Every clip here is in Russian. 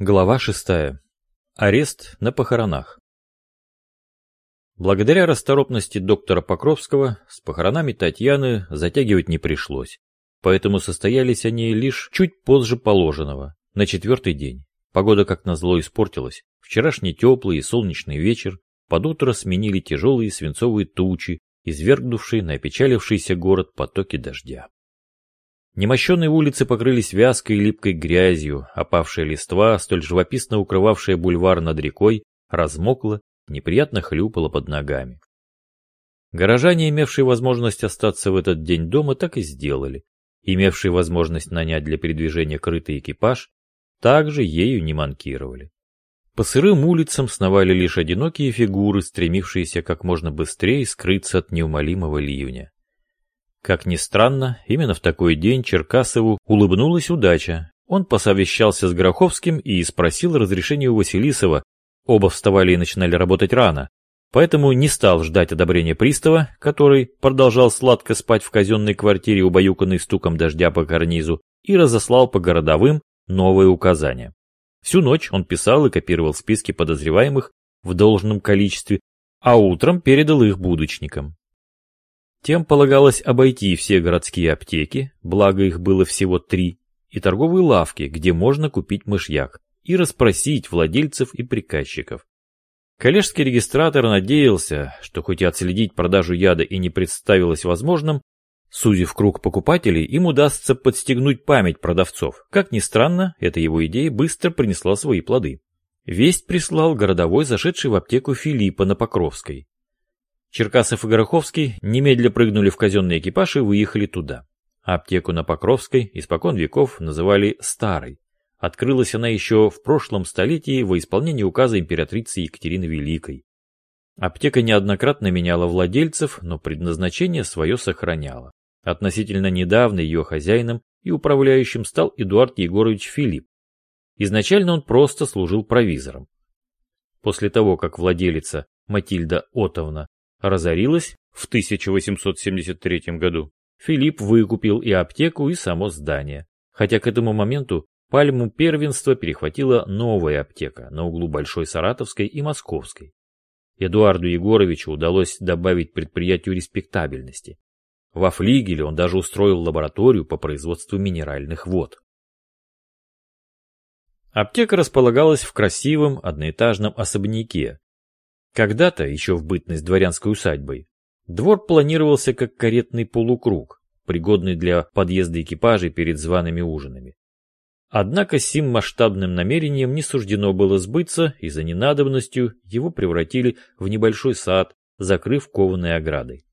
Глава шестая. Арест на похоронах. Благодаря расторопности доктора Покровского с похоронами Татьяны затягивать не пришлось, поэтому состоялись они лишь чуть позже положенного, на четвертый день. Погода как назло испортилась. Вчерашний теплый и солнечный вечер под утро сменили тяжелые свинцовые тучи, извергнувшие на опечалившийся город потоки дождя. Немощенные улицы покрылись вязкой и липкой грязью, опавшая листва, столь живописно укрывавшая бульвар над рекой, размокла, неприятно хлюпала под ногами. Горожане, имевшие возможность остаться в этот день дома, так и сделали. Имевшие возможность нанять для передвижения крытый экипаж, также ею не манкировали. По сырым улицам сновали лишь одинокие фигуры, стремившиеся как можно быстрее скрыться от неумолимого ливня. Как ни странно, именно в такой день Черкасову улыбнулась удача. Он посовещался с Гроховским и спросил разрешения у Василисова. Оба вставали и начинали работать рано. Поэтому не стал ждать одобрения пристава, который продолжал сладко спать в казенной квартире, убаюканной стуком дождя по карнизу, и разослал по городовым новые указания. Всю ночь он писал и копировал списки подозреваемых в должном количестве, а утром передал их будочникам. Тем полагалось обойти все городские аптеки, благо их было всего три, и торговые лавки, где можно купить мышьяк, и расспросить владельцев и приказчиков. Коллежский регистратор надеялся, что хоть и отследить продажу яда и не представилось возможным, сузив круг покупателей, им удастся подстегнуть память продавцов. Как ни странно, эта его идея быстро принесла свои плоды. Весть прислал городовой, зашедший в аптеку Филиппа на Покровской. Черкасов и Гороховский немедля прыгнули в казенный экипаж и выехали туда. Аптеку на Покровской испокон веков называли «старой». Открылась она еще в прошлом столетии во исполнении указа императрицы Екатерины Великой. Аптека неоднократно меняла владельцев, но предназначение свое сохраняла. Относительно недавно ее хозяином и управляющим стал Эдуард Егорович Филипп. Изначально он просто служил провизором. После того, как владелица Матильда Отовна разорилась в 1873 году, Филипп выкупил и аптеку, и само здание. Хотя к этому моменту пальму первенства перехватила новая аптека на углу Большой Саратовской и Московской. Эдуарду Егоровичу удалось добавить предприятию респектабельности. Во флигеле он даже устроил лабораторию по производству минеральных вод. Аптека располагалась в красивом одноэтажном особняке, когда-то, еще в бытность дворянской усадьбой, двор планировался как каретный полукруг, пригодный для подъезда экипажей перед зваными ужинами. Однако сим масштабным намерением не суждено было сбыться, и за ненадобностью его превратили в небольшой сад, закрыв кованой оградой.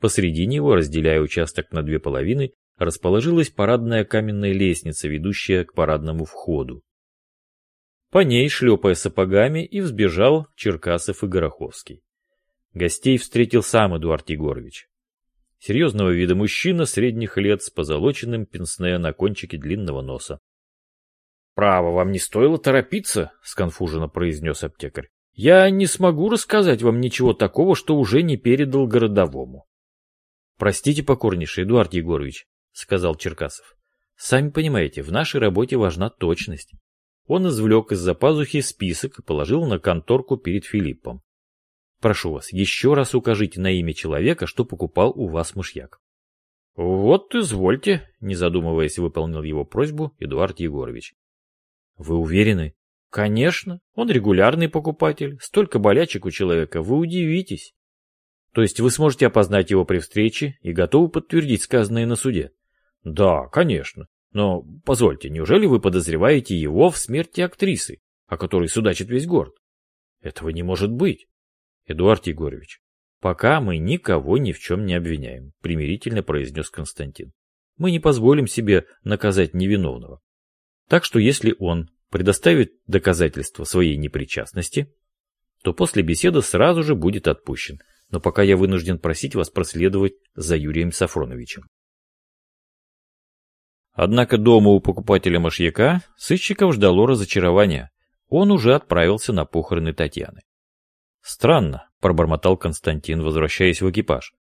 Посредине его, разделяя участок на две половины, расположилась парадная каменная лестница, ведущая к парадному входу. По ней, шлепая сапогами, и взбежал Черкасов и Гороховский. Гостей встретил сам Эдуард Егорович. Серьезного вида мужчина средних лет с позолоченным пенсне на кончике длинного носа. «Право, вам не стоило торопиться», — сконфуженно произнес аптекарь. «Я не смогу рассказать вам ничего такого, что уже не передал городовому». «Простите покорнейший, Эдуард Егорович», — сказал Черкасов. «Сами понимаете, в нашей работе важна точность. Он извлек из-за пазухи список и положил на конторку перед Филиппом. Прошу вас, еще раз укажите на имя человека, что покупал у вас мышьяк. Вот извольте, не задумываясь, выполнил его просьбу Эдуард Егорович. Вы уверены? Конечно, он регулярный покупатель. Столько болячек у человека, вы удивитесь. То есть вы сможете опознать его при встрече и готовы подтвердить сказанное на суде? Да, конечно. Но, позвольте, неужели вы подозреваете его в смерти актрисы, о которой судачит весь город? Этого не может быть. Эдуард Егорович, пока мы никого ни в чем не обвиняем, примирительно произнес Константин. Мы не позволим себе наказать невиновного. Так что если он предоставит доказательства своей непричастности, то после беседы сразу же будет отпущен. Но пока я вынужден просить вас проследовать за Юрием Сафроновичем. Однако дома у покупателя мышьяка сыщиков ждало разочарование. Он уже отправился на похороны Татьяны. «Странно», — пробормотал Константин, возвращаясь в экипаж.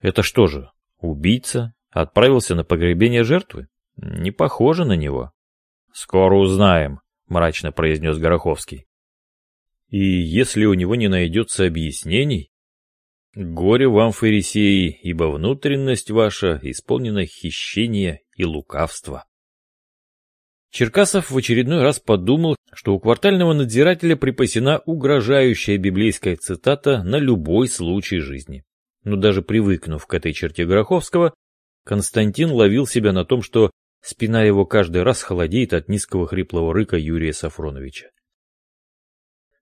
«Это что же, убийца отправился на погребение жертвы? Не похоже на него». «Скоро узнаем», мрачно произнес Гороховский. И если у него не найдется объяснений, горе вам, фарисеи, ибо внутренность ваша исполнена хищения и лукавства. Черкасов в очередной раз подумал, что у квартального надзирателя припасена угрожающая библейская цитата на любой случай жизни. Но даже привыкнув к этой черте Гороховского, Константин ловил себя на том, что спина его каждый раз холодеет от низкого хриплого рыка Юрия Сафроновича.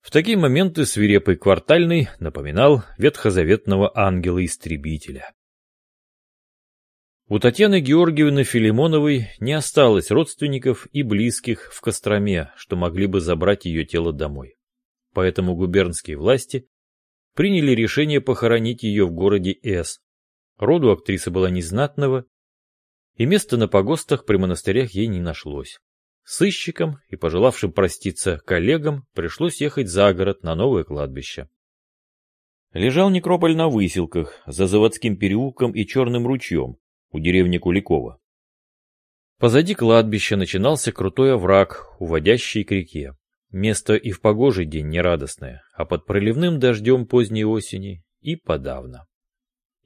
В такие моменты свирепый квартальный напоминал ветхозаветного ангела-истребителя. У Татьяны Георгиевны Филимоновой не осталось родственников и близких в Костроме, что могли бы забрать ее тело домой. Поэтому губернские власти приняли решение похоронить ее в городе С. Роду актрисы была незнатного, и места на погостах при монастырях ей не нашлось. Сыщикам и пожелавшим проститься коллегам пришлось ехать за город на новое кладбище. Лежал некрополь на выселках, за заводским переулком и черным ручьем, у деревни Куликова. Позади кладбища начинался крутой овраг, уводящий к реке. Место и в погожий день нерадостное, а под проливным дождем поздней осени и подавно.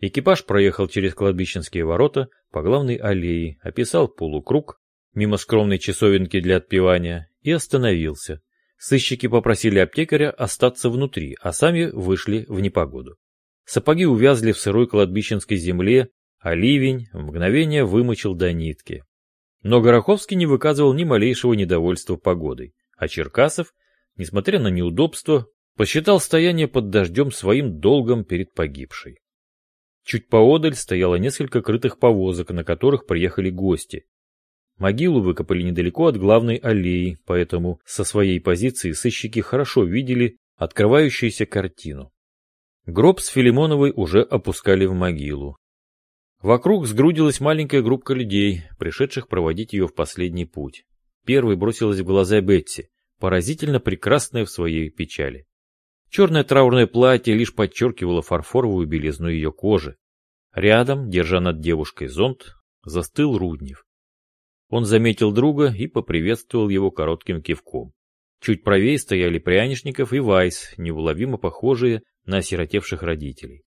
Экипаж проехал через кладбищенские ворота по главной аллее, описал полукруг, мимо скромной часовенки для отпевания, и остановился. Сыщики попросили аптекаря остаться внутри, а сами вышли в непогоду. Сапоги увязли в сырой кладбищенской земле, а ливень в мгновение вымочил до нитки. Но Гороховский не выказывал ни малейшего недовольства погодой, а Черкасов, несмотря на неудобство, посчитал стояние под дождем своим долгом перед погибшей. Чуть поодаль стояло несколько крытых повозок, на которых приехали гости. Могилу выкопали недалеко от главной аллеи, поэтому со своей позиции сыщики хорошо видели открывающуюся картину. Гроб с Филимоновой уже опускали в могилу, Вокруг сгрудилась маленькая группа людей, пришедших проводить ее в последний путь. Первой бросилась в глаза Бетси, поразительно прекрасная в своей печали. Черное траурное платье лишь подчеркивало фарфоровую белизну ее кожи. Рядом, держа над девушкой зонт, застыл Руднев. Он заметил друга и поприветствовал его коротким кивком. Чуть правее стояли Прянишников и Вайс, неуловимо похожие на осиротевших родителей.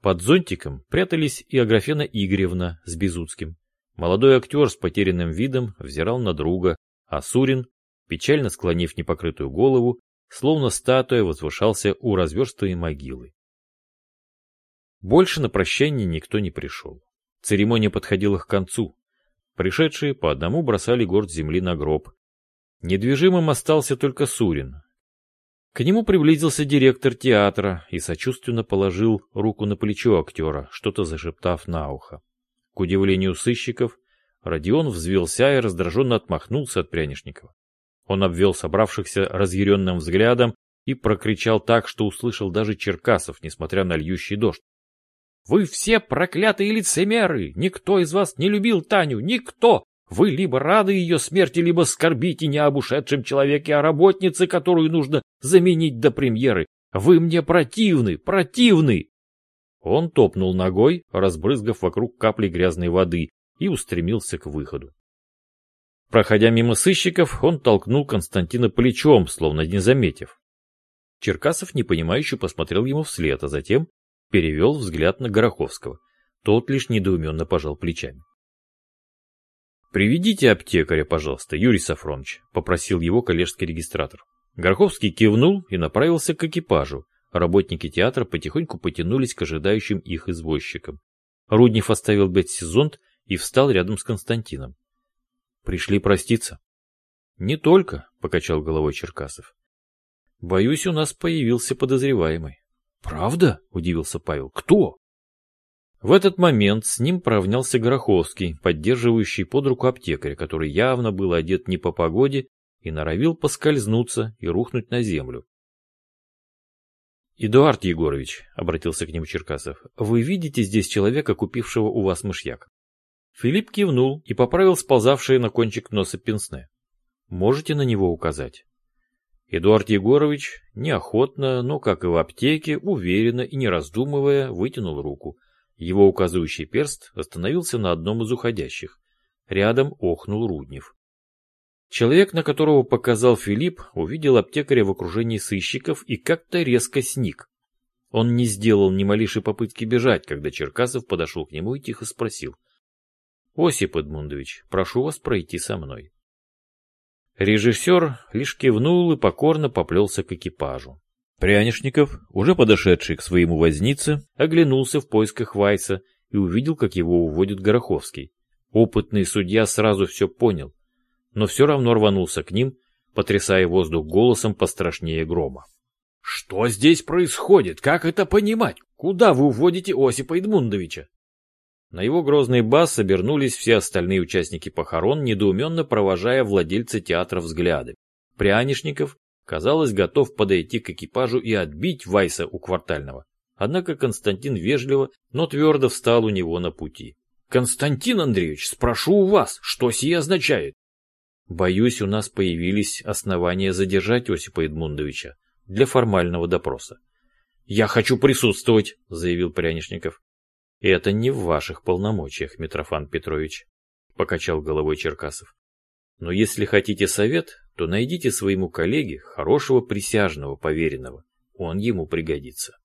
Под зонтиком прятались и Аграфена Игоревна с Безуцким. Молодой актер с потерянным видом взирал на друга, а Сурин, печально склонив непокрытую голову, словно статуя возвышался у разверстой могилы. Больше на прощание никто не пришел. Церемония подходила к концу. Пришедшие по одному бросали горд земли на гроб. Недвижимым остался только Сурин, к нему приблизился директор театра и сочувственно положил руку на плечо актера, что-то зашептав на ухо. К удивлению сыщиков, Родион взвелся и раздраженно отмахнулся от Прянишникова. Он обвел собравшихся разъяренным взглядом и прокричал так, что услышал даже Черкасов, несмотря на льющий дождь. «Вы все проклятые лицемеры! Никто из вас не любил Таню! Никто! Вы либо рады ее смерти, либо скорбите не об ушедшем человеке, а работнице, которую нужно заменить до премьеры. Вы мне противны, противны!» Он топнул ногой, разбрызгав вокруг капли грязной воды, и устремился к выходу. Проходя мимо сыщиков, он толкнул Константина плечом, словно не заметив. Черкасов непонимающе посмотрел ему вслед, а затем перевел взгляд на Гороховского. Тот лишь недоуменно пожал плечами. «Приведите аптекаря, пожалуйста, Юрий Сафронович», — попросил его коллежский регистратор. Гороховский кивнул и направился к экипажу. Работники театра потихоньку потянулись к ожидающим их извозчикам. Руднев оставил Бетси зонт и встал рядом с Константином. «Пришли проститься?» «Не только», — покачал головой Черкасов. «Боюсь, у нас появился подозреваемый». «Правда?» — удивился Павел. «Кто?» В этот момент с ним поравнялся Гороховский, поддерживающий под руку аптекаря, который явно был одет не по погоде и норовил поскользнуться и рухнуть на землю. «Эдуард Егорович», — обратился к нему Черкасов, — «вы видите здесь человека, купившего у вас мышьяк?» Филипп кивнул и поправил сползавшие на кончик носа пенсне. «Можете на него указать?» Эдуард Егорович неохотно, но, как и в аптеке, уверенно и не раздумывая, вытянул руку — его указывающий перст остановился на одном из уходящих. Рядом охнул Руднев. Человек, на которого показал Филипп, увидел аптекаря в окружении сыщиков и как-то резко сник. Он не сделал ни малейшей попытки бежать, когда Черкасов подошел к нему и тихо спросил. — Осип Эдмундович, прошу вас пройти со мной. Режиссер лишь кивнул и покорно поплелся к экипажу. Прянишников, уже подошедший к своему вознице, оглянулся в поисках Вайса и увидел, как его уводит Гороховский. Опытный судья сразу все понял, но все равно рванулся к ним, потрясая воздух голосом пострашнее грома. «Что здесь происходит? Как это понимать? Куда вы уводите Осипа Эдмундовича?» На его грозный бас обернулись все остальные участники похорон, недоуменно провожая владельца театра взгляды. Прянишников, казалось, готов подойти к экипажу и отбить Вайса у квартального. Однако Константин вежливо, но твердо встал у него на пути. «Константин Андреевич, спрошу у вас, что сие означает?» «Боюсь, у нас появились основания задержать Осипа Эдмундовича для формального допроса». «Я хочу присутствовать», — заявил Прянишников. «Это не в ваших полномочиях, Митрофан Петрович», — покачал головой Черкасов. «Но если хотите совет, то найдите своему коллеге хорошего присяжного поверенного, он ему пригодится».